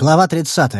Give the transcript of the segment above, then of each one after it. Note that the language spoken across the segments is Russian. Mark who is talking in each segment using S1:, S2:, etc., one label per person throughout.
S1: Глава 30.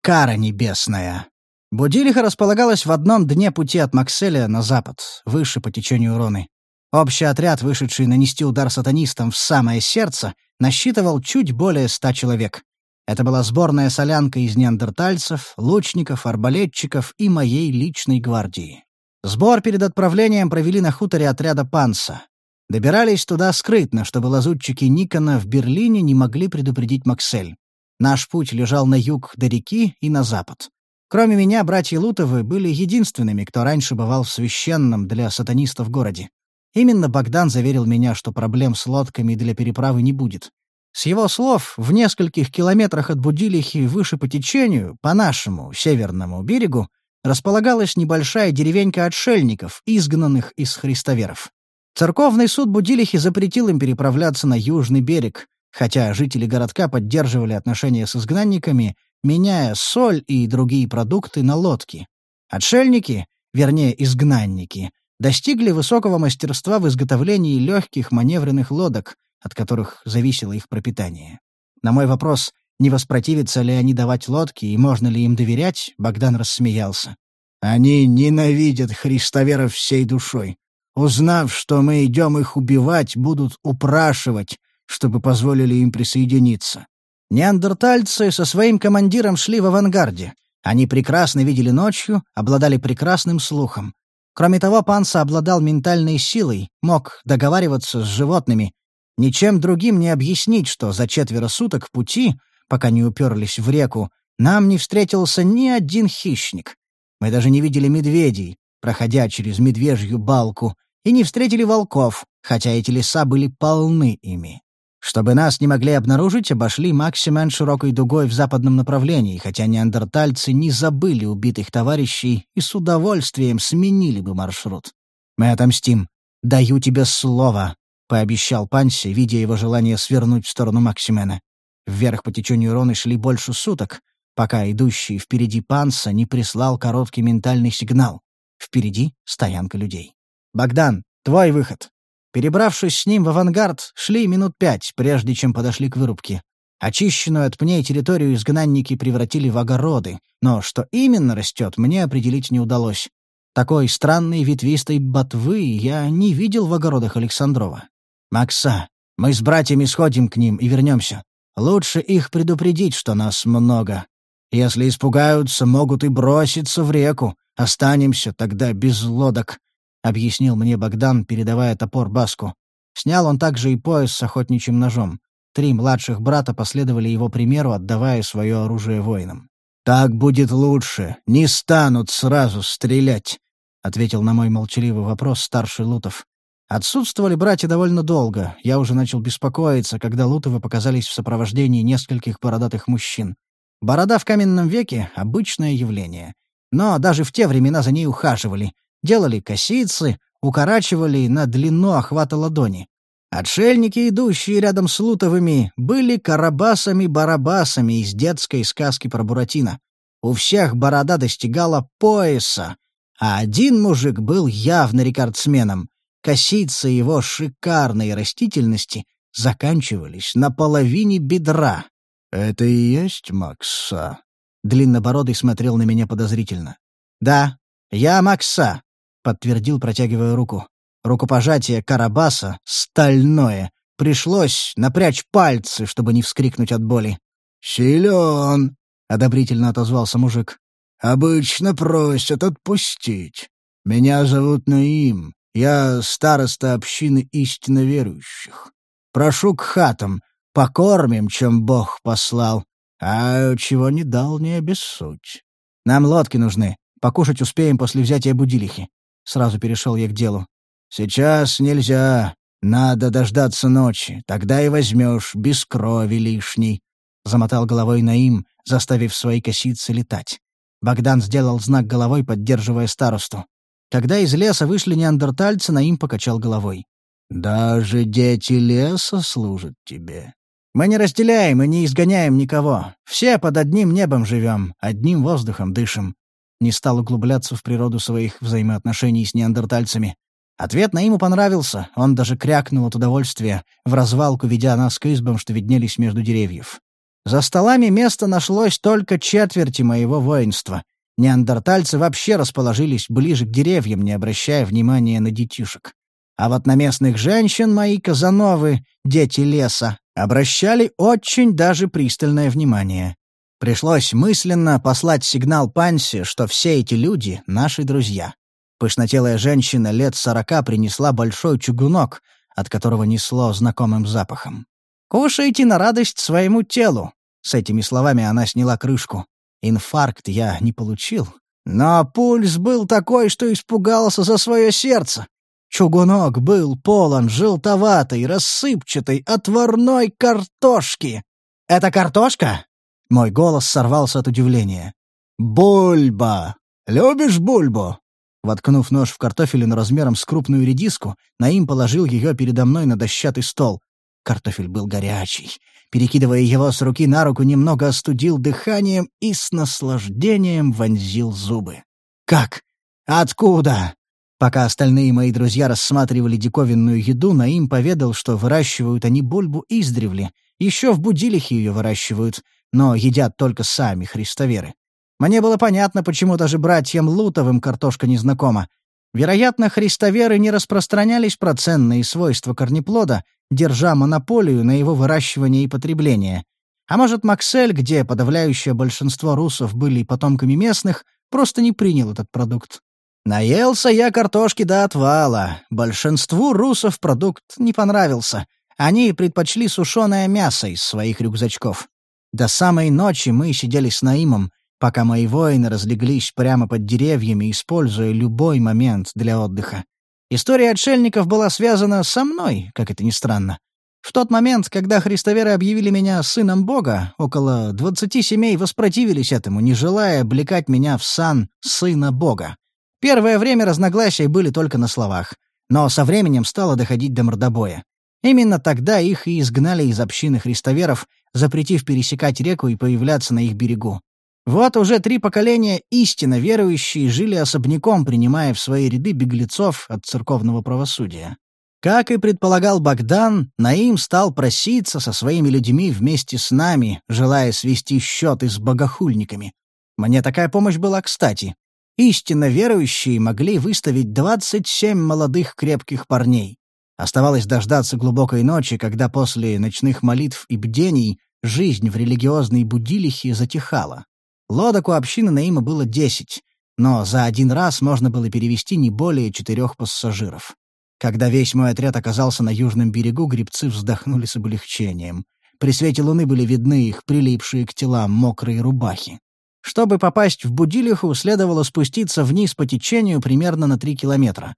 S1: Кара небесная. Будилиха располагалась в одном дне пути от Макселя на запад, выше по течению Роны. Общий отряд, вышедший нанести удар сатанистам в самое сердце, насчитывал чуть более ста человек. Это была сборная солянка из неандертальцев, лучников, арбалетчиков и моей личной гвардии. Сбор перед отправлением провели на хуторе отряда Панса. Добирались туда скрытно, чтобы лазутчики Никона в Берлине не могли предупредить Максель. Наш путь лежал на юг до реки и на запад. Кроме меня, братья Лутовы были единственными, кто раньше бывал в священном для сатанистов городе. Именно Богдан заверил меня, что проблем с лодками для переправы не будет. С его слов, в нескольких километрах от Будилихи выше по течению, по нашему, северному берегу, располагалась небольшая деревенька отшельников, изгнанных из христоверов. Церковный суд Будилихи запретил им переправляться на южный берег, хотя жители городка поддерживали отношения с изгнанниками, меняя соль и другие продукты на лодки. Отшельники, вернее, изгнанники, достигли высокого мастерства в изготовлении легких маневренных лодок, от которых зависело их пропитание. На мой вопрос, не воспротивятся ли они давать лодки и можно ли им доверять, Богдан рассмеялся. «Они ненавидят христоверов всей душой. Узнав, что мы идем их убивать, будут упрашивать, чтобы позволили им присоединиться. Неандертальцы со своим командиром шли в авангарде. Они прекрасно видели ночью, обладали прекрасным слухом. Кроме того, Панса обладал ментальной силой, мог договариваться с животными. Ничем другим не объяснить, что за четверо суток пути, пока не уперлись в реку, нам не встретился ни один хищник. Мы даже не видели медведей, проходя через медвежью балку, и не встретили волков, хотя эти леса были полны ими. Чтобы нас не могли обнаружить, обошли Максимен широкой дугой в западном направлении, хотя неандертальцы не забыли убитых товарищей и с удовольствием сменили бы маршрут. «Мы отомстим. Даю тебе слово», — пообещал Панси, видя его желание свернуть в сторону Максимена. Вверх по течению Роны шли больше суток, пока идущий впереди Панса не прислал короткий ментальный сигнал. Впереди стоянка людей. «Богдан, твой выход!» Перебравшись с ним в авангард, шли минут пять, прежде чем подошли к вырубке. Очищенную от пней территорию изгнанники превратили в огороды, но что именно растет, мне определить не удалось. Такой странной ветвистой ботвы я не видел в огородах Александрова. «Макса, мы с братьями сходим к ним и вернемся. Лучше их предупредить, что нас много. Если испугаются, могут и броситься в реку. Останемся тогда без лодок объяснил мне Богдан, передавая топор Баску. Снял он также и пояс с охотничьим ножом. Три младших брата последовали его примеру, отдавая свое оружие воинам. «Так будет лучше. Не станут сразу стрелять», — ответил на мой молчаливый вопрос старший Лутов. Отсутствовали братья довольно долго. Я уже начал беспокоиться, когда Лутовы показались в сопровождении нескольких бородатых мужчин. Борода в каменном веке — обычное явление. Но даже в те времена за ней ухаживали — делали косицы, укорачивали на длину охвата ладони. Отшельники, идущие рядом с Лутовыми, были карабасами-барабасами из детской сказки про Буратино. У всех борода достигала пояса, а один мужик был явно рекордсменом. Косицы его шикарной растительности заканчивались на половине бедра. «Это и есть Макса?» Длиннобородый смотрел на меня подозрительно. «Да, я Макса, подтвердил, протягивая руку. Рукопожатие Карабаса стальное. Пришлось напрячь пальцы, чтобы не вскрикнуть от боли. «Силен!» — одобрительно отозвался мужик. «Обычно просят отпустить. Меня зовут Наим. Я староста общины истинно верующих. Прошу к хатам, покормим, чем Бог послал. А чего не дал, не обессудь. Нам лодки нужны. Покушать успеем после взятия будилихи. Сразу перешел я к делу. «Сейчас нельзя. Надо дождаться ночи. Тогда и возьмешь, без крови лишней». Замотал головой Наим, заставив свои косицы летать. Богдан сделал знак головой, поддерживая старосту. Когда из леса вышли неандертальцы, Наим покачал головой. «Даже дети леса служат тебе. Мы не разделяем и не изгоняем никого. Все под одним небом живем, одним воздухом дышим не стал углубляться в природу своих взаимоотношений с неандертальцами. Ответ на ему понравился, он даже крякнул от удовольствия, в развалку ведя нас к избам, что виднелись между деревьев. За столами место нашлось только четверти моего воинства. Неандертальцы вообще расположились ближе к деревьям, не обращая внимания на детишек. А вот на местных женщин мои Казановы, дети леса, обращали очень даже пристальное внимание. Пришлось мысленно послать сигнал Панси, что все эти люди — наши друзья. Пышнотелая женщина лет сорока принесла большой чугунок, от которого несло знакомым запахом. «Кушайте на радость своему телу!» С этими словами она сняла крышку. Инфаркт я не получил. Но пульс был такой, что испугался за свое сердце. Чугунок был полон желтоватой, рассыпчатой, отварной картошки. «Это картошка?» Мой голос сорвался от удивления. «Бульба! Любишь бульбу?» Воткнув нож в картофелин размером с крупную редиску, Наим положил ее передо мной на дощатый стол. Картофель был горячий. Перекидывая его с руки на руку, немного остудил дыханием и с наслаждением вонзил зубы. «Как? Откуда?» Пока остальные мои друзья рассматривали диковинную еду, Наим поведал, что выращивают они бульбу издревле. Еще в Будилихе ее выращивают, но едят только сами христоверы. Мне было понятно, почему даже братьям Лутовым картошка не знакома. Вероятно, христоверы не распространялись про ценные свойства корнеплода, держа монополию на его выращивание и потребление. А может, Максель, где подавляющее большинство русов были потомками местных, просто не принял этот продукт. Наелся я картошки до отвала. Большинству русов продукт не понравился. Они предпочли сушеное мясо из своих рюкзачков. До самой ночи мы сидели с Наимом, пока мои воины разлеглись прямо под деревьями, используя любой момент для отдыха. История отшельников была связана со мной, как это ни странно. В тот момент, когда христоверы объявили меня сыном Бога, около двадцати семей воспротивились этому, не желая облекать меня в сан сына Бога. Первое время разногласия были только на словах, но со временем стало доходить до мордобоя. Именно тогда их и изгнали из общины христоверов, запретив пересекать реку и появляться на их берегу. Вот уже три поколения истинно верующие жили особняком, принимая в свои ряды беглецов от церковного правосудия. Как и предполагал Богдан, Наим стал проситься со своими людьми вместе с нами, желая свести счеты с богохульниками. Мне такая помощь была кстати. Истинно верующие могли выставить 27 молодых крепких парней. Оставалось дождаться глубокой ночи, когда после ночных молитв и бдений жизнь в религиозной будилихе затихала. Лодок у общины Наима было десять, но за один раз можно было перевести не более четырех пассажиров. Когда весь мой отряд оказался на южном берегу, грибцы вздохнули с облегчением. При свете луны были видны их прилипшие к телам мокрые рубахи. Чтобы попасть в Будилиху, следовало спуститься вниз по течению примерно на три километра.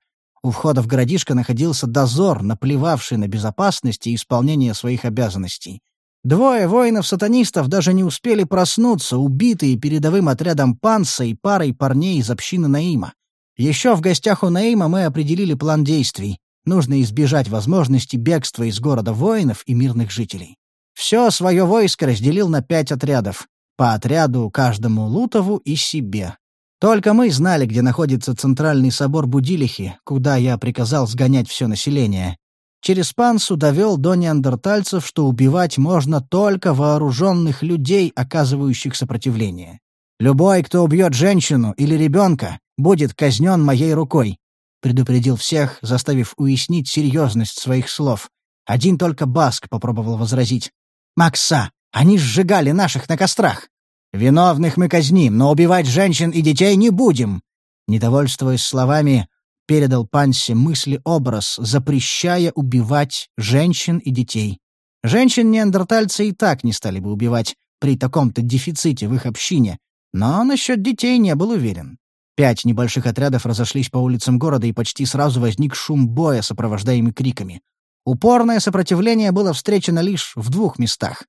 S1: У входа в городишко находился дозор, наплевавший на безопасность и исполнение своих обязанностей. Двое воинов-сатанистов даже не успели проснуться, убитые передовым отрядом Панса и парой парней из общины Наима. Еще в гостях у Наима мы определили план действий. Нужно избежать возможности бегства из города воинов и мирных жителей. Все свое войско разделил на пять отрядов. По отряду каждому Лутову и себе. Только мы знали, где находится центральный собор Будилихи, куда я приказал сгонять все население. Через Пансу довел до неандертальцев, что убивать можно только вооруженных людей, оказывающих сопротивление. «Любой, кто убьет женщину или ребенка, будет казнен моей рукой», — предупредил всех, заставив уяснить серьезность своих слов. Один только Баск попробовал возразить. «Макса, они сжигали наших на кострах!» Виновных мы казним, но убивать женщин и детей не будем!» Недовольствуясь словами, передал Пансе мысли-образ, запрещая убивать женщин и детей. Женщин неандертальцы и так не стали бы убивать при таком-то дефиците в их общине, но насчет детей не был уверен. Пять небольших отрядов разошлись по улицам города, и почти сразу возник шум боя, сопровождаемый криками. Упорное сопротивление было встречено лишь в двух местах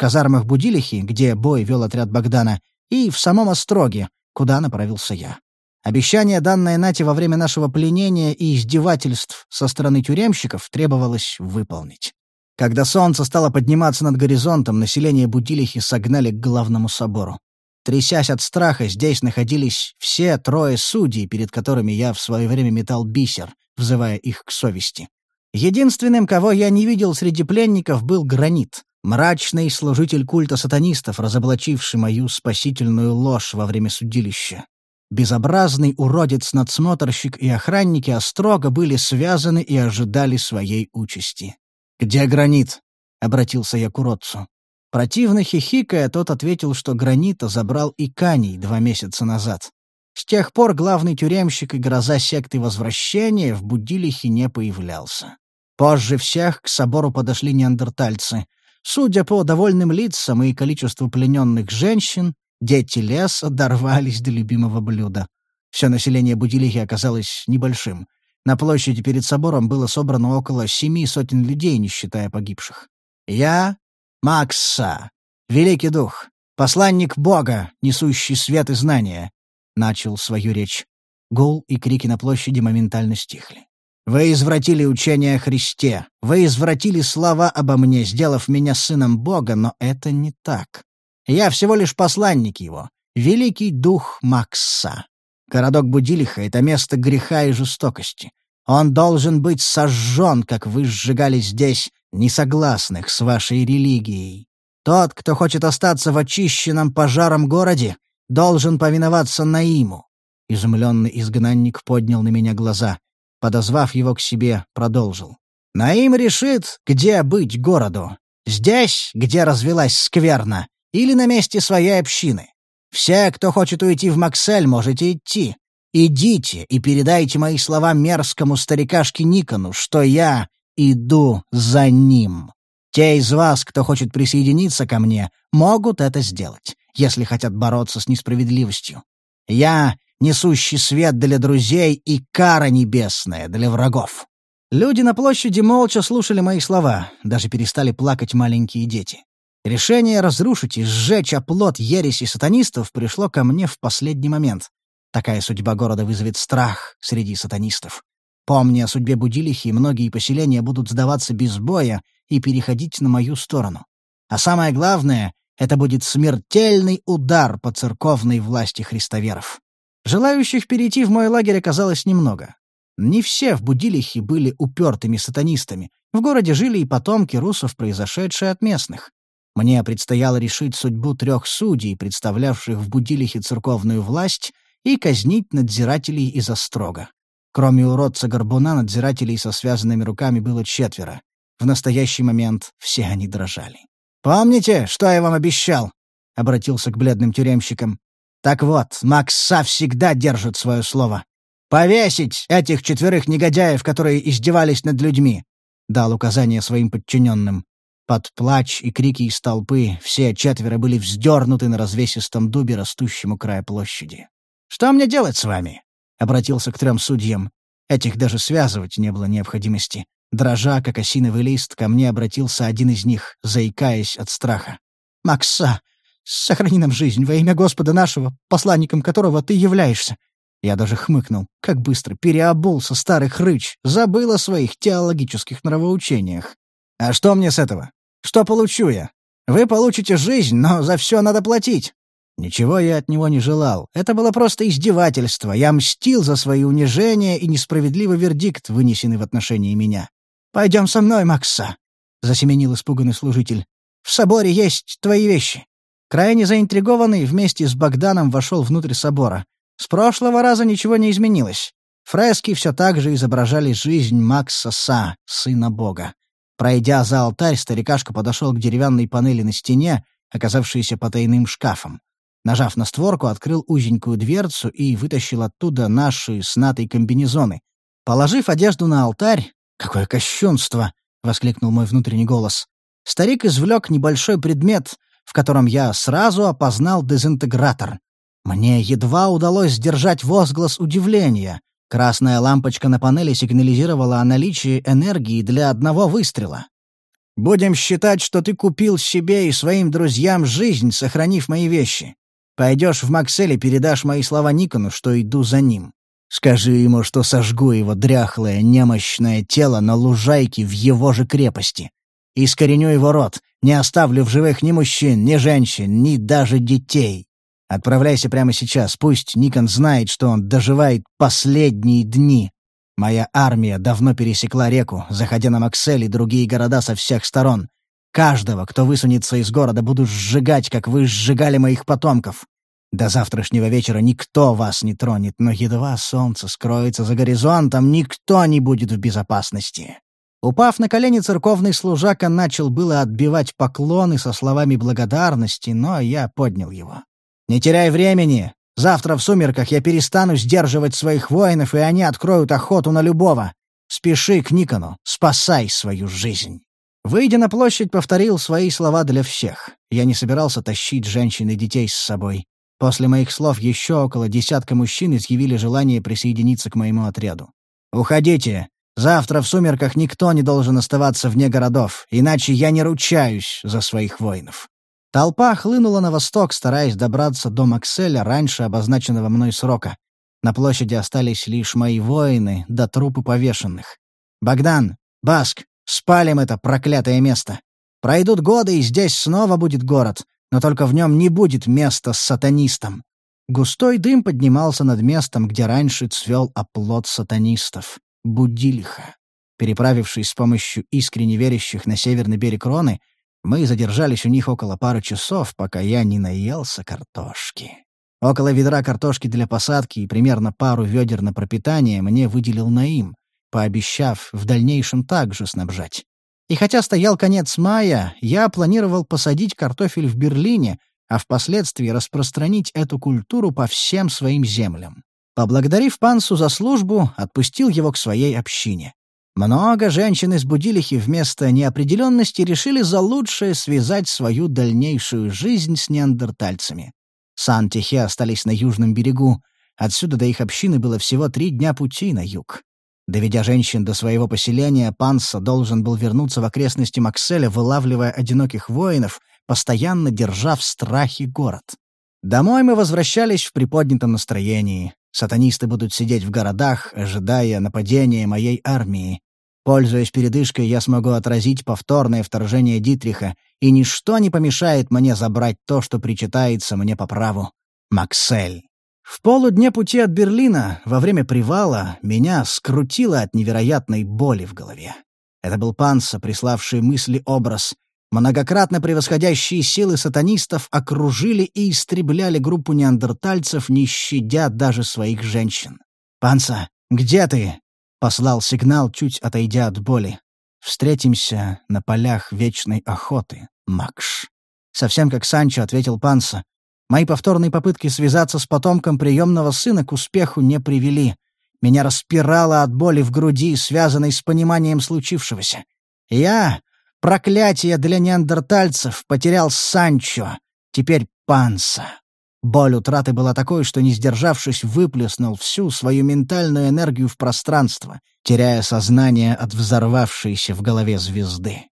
S1: казармах Будилихи, где бой вел отряд Богдана, и в самом Остроге, куда направился я. Обещание, данное Нате во время нашего пленения и издевательств со стороны тюремщиков, требовалось выполнить. Когда солнце стало подниматься над горизонтом, население Будилихи согнали к главному собору. Трясясь от страха, здесь находились все трое судей, перед которыми я в свое время метал бисер, взывая их к совести. Единственным, кого я не видел среди пленников, был гранит. Мрачный служитель культа сатанистов, разоблачивший мою спасительную ложь во время судилища. Безобразный уродец-надсмотрщик и охранники Острога были связаны и ожидали своей участи. «Где гранит?» — обратился я к уродцу. Противно хихикая, тот ответил, что гранита забрал и Каний два месяца назад. С тех пор главный тюремщик и гроза секты Возвращения в Будилихе не появлялся. Позже всех к собору подошли неандертальцы — Судя по довольным лицам и количеству плененных женщин, дети леса дорвались до любимого блюда. Все население Будилихи оказалось небольшим. На площади перед собором было собрано около семи сотен людей, не считая погибших. Я — Макса, великий дух, посланник Бога, несущий свет и знания, — начал свою речь. Гул и крики на площади моментально стихли. Вы извратили учение о Христе. Вы извратили слова обо мне, сделав меня сыном Бога, но это не так. Я всего лишь посланник его, великий дух Макса. Городок Будилиха — это место греха и жестокости. Он должен быть сожжен, как вы сжигали здесь несогласных с вашей религией. Тот, кто хочет остаться в очищенном пожаром городе, должен повиноваться Наиму. Изумленный изгнанник поднял на меня глаза — подозвав его к себе, продолжил. «Наим решит, где быть городу. Здесь, где развелась скверна, или на месте своей общины. Все, кто хочет уйти в Максель, можете идти. Идите и передайте мои слова мерзкому старикашке Никону, что я иду за ним. Те из вас, кто хочет присоединиться ко мне, могут это сделать, если хотят бороться с несправедливостью. Я несущий свет для друзей и кара небесная для врагов. Люди на площади молча слушали мои слова, даже перестали плакать маленькие дети. Решение разрушить и сжечь оплот ереси сатанистов пришло ко мне в последний момент. Такая судьба города вызовет страх среди сатанистов. Помня о судьбе Будилихи, многие поселения будут сдаваться без боя и переходить на мою сторону. А самое главное — это будет смертельный удар по церковной власти христоверов. Желающих перейти в мой лагерь оказалось немного. Не все в Будилихе были упертыми сатанистами. В городе жили и потомки русов, произошедшие от местных. Мне предстояло решить судьбу трех судей, представлявших в Будилихе церковную власть, и казнить надзирателей из Острога. Кроме уродца Горбуна, надзирателей со связанными руками было четверо. В настоящий момент все они дрожали. «Помните, что я вам обещал?» — обратился к бледным тюремщикам. Так вот, Макса всегда держит свое слово. «Повесить этих четверых негодяев, которые издевались над людьми!» — дал указание своим подчиненным. Под плач и крики из толпы все четверо были вздернуты на развесистом дубе, растущем у края площади. «Что мне делать с вами?» — обратился к трем судьям. Этих даже связывать не было необходимости. Дрожа, как осиновый лист, ко мне обратился один из них, заикаясь от страха. «Макса, Сохрани нам жизнь во имя Господа нашего, посланником которого ты являешься». Я даже хмыкнул. Как быстро переобулся старый хрыч, забыл о своих теологических нравоучениях. «А что мне с этого? Что получу я? Вы получите жизнь, но за все надо платить». Ничего я от него не желал. Это было просто издевательство. Я мстил за свои унижения и несправедливый вердикт, вынесенный в отношении меня. «Пойдем со мной, Макса», — засеменил испуганный служитель. «В соборе есть твои вещи». Крайне заинтригованный, вместе с Богданом вошел внутрь собора. С прошлого раза ничего не изменилось. Фрески все так же изображали жизнь Макса Са, сына бога. Пройдя за алтарь, старикашка подошел к деревянной панели на стене, оказавшейся потайным шкафом. Нажав на створку, открыл узенькую дверцу и вытащил оттуда наши с Натой комбинезоны. Положив одежду на алтарь... «Какое кощунство!» — воскликнул мой внутренний голос. Старик извлек небольшой предмет — в котором я сразу опознал дезинтегратор. Мне едва удалось сдержать возглас удивления. Красная лампочка на панели сигнализировала о наличии энергии для одного выстрела. «Будем считать, что ты купил себе и своим друзьям жизнь, сохранив мои вещи. Пойдешь в Максель и передашь мои слова Никону, что иду за ним. Скажи ему, что сожгу его дряхлое, немощное тело на лужайке в его же крепости. Искореню его род, не оставлю в живых ни мужчин, ни женщин, ни даже детей. Отправляйся прямо сейчас, пусть Никон знает, что он доживает последние дни. Моя армия давно пересекла реку, заходя на Максель и другие города со всех сторон. Каждого, кто высунется из города, буду сжигать, как вы сжигали моих потомков. До завтрашнего вечера никто вас не тронет, но едва солнце скроется за горизонтом, никто не будет в безопасности». Упав на колени, церковный служака начал было отбивать поклоны со словами благодарности, но я поднял его. «Не теряй времени! Завтра в сумерках я перестану сдерживать своих воинов, и они откроют охоту на любого. Спеши к Никону, спасай свою жизнь!» Выйдя на площадь, повторил свои слова для всех. Я не собирался тащить женщин и детей с собой. После моих слов еще около десятка мужчин изъявили желание присоединиться к моему отряду. «Уходите! Завтра в сумерках никто не должен оставаться вне городов, иначе я не ручаюсь за своих воинов». Толпа хлынула на восток, стараясь добраться до Макселя раньше обозначенного мной срока. На площади остались лишь мои воины да трупы повешенных. «Богдан! Баск! Спалим это проклятое место! Пройдут годы, и здесь снова будет город, но только в нем не будет места с сатанистом. Густой дым поднимался над местом, где раньше цвел оплот сатанистов — Будильха. Переправившись с помощью искренне верящих на северный берег Роны, мы задержались у них около пары часов, пока я не наелся картошки. Около ведра картошки для посадки и примерно пару ведер на пропитание мне выделил Наим, пообещав в дальнейшем также снабжать. И хотя стоял конец мая, я планировал посадить картофель в Берлине, а впоследствии распространить эту культуру по всем своим землям. Поблагодарив Пансу за службу, отпустил его к своей общине. Много женщин из Будилихи вместо неопределенности решили за лучшее связать свою дальнейшую жизнь с неандертальцами. Сан-Техе остались на южном берегу. Отсюда до их общины было всего три дня пути на юг. Доведя женщин до своего поселения, Панса должен был вернуться в окрестности Макселя, вылавливая одиноких воинов, постоянно держа в страхе город. Домой мы возвращались в приподнятом настроении. Сатанисты будут сидеть в городах, ожидая нападения моей армии. Пользуясь передышкой, я смогу отразить повторное вторжение Дитриха, и ничто не помешает мне забрать то, что причитается мне по праву. Максель. В полудне пути от Берлина, во время привала, меня скрутило от невероятной боли в голове. Это был Панса, приславший мысли-образ. Многократно превосходящие силы сатанистов окружили и истребляли группу неандертальцев, не щадя даже своих женщин. «Панса, где ты?» — послал сигнал, чуть отойдя от боли. «Встретимся на полях вечной охоты, Макш». Совсем как Санчо ответил Панса. Мои повторные попытки связаться с потомком приемного сына к успеху не привели. Меня распирало от боли в груди, связанной с пониманием случившегося. Я, проклятие для неандертальцев, потерял Санчо, теперь Панса. Боль утраты была такой, что, не сдержавшись, выплеснул всю свою ментальную энергию в пространство, теряя сознание от взорвавшейся в голове звезды.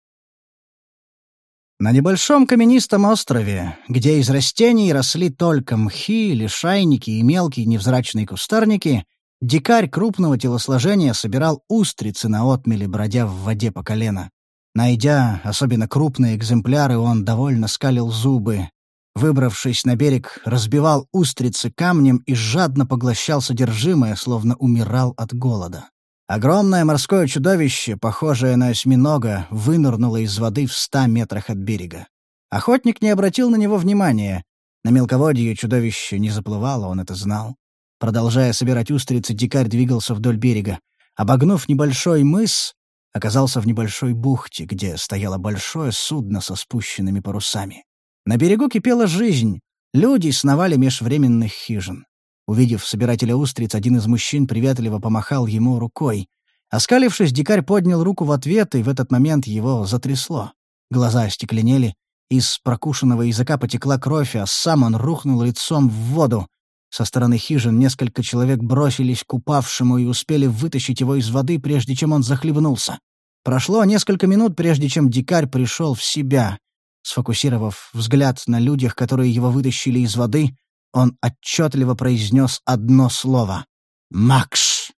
S1: На небольшом каменистом острове, где из растений росли только мхи, лишайники и мелкие невзрачные кустарники, дикарь крупного телосложения собирал устрицы на отмеле, бродя в воде по колено. Найдя особенно крупные экземпляры, он довольно скалил зубы. Выбравшись на берег, разбивал устрицы камнем и жадно поглощал содержимое, словно умирал от голода. Огромное морское чудовище, похожее на осьминога, вынырнуло из воды в ста метрах от берега. Охотник не обратил на него внимания. На мелководье чудовище не заплывало, он это знал. Продолжая собирать устрицы, дикарь двигался вдоль берега. Обогнув небольшой мыс, оказался в небольшой бухте, где стояло большое судно со спущенными парусами. На берегу кипела жизнь. Люди сновали меж временных хижин. Увидев собирателя устриц, один из мужчин приветливо помахал ему рукой. Оскалившись, дикарь поднял руку в ответ, и в этот момент его затрясло. Глаза остекленели, из прокушенного языка потекла кровь, а сам он рухнул лицом в воду. Со стороны хижин несколько человек бросились к упавшему и успели вытащить его из воды, прежде чем он захлебнулся. Прошло несколько минут, прежде чем дикарь пришел в себя. Сфокусировав взгляд на людях, которые его вытащили из воды, он отчетливо произнес одно слово — «Макс».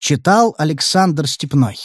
S1: Читал Александр Степной.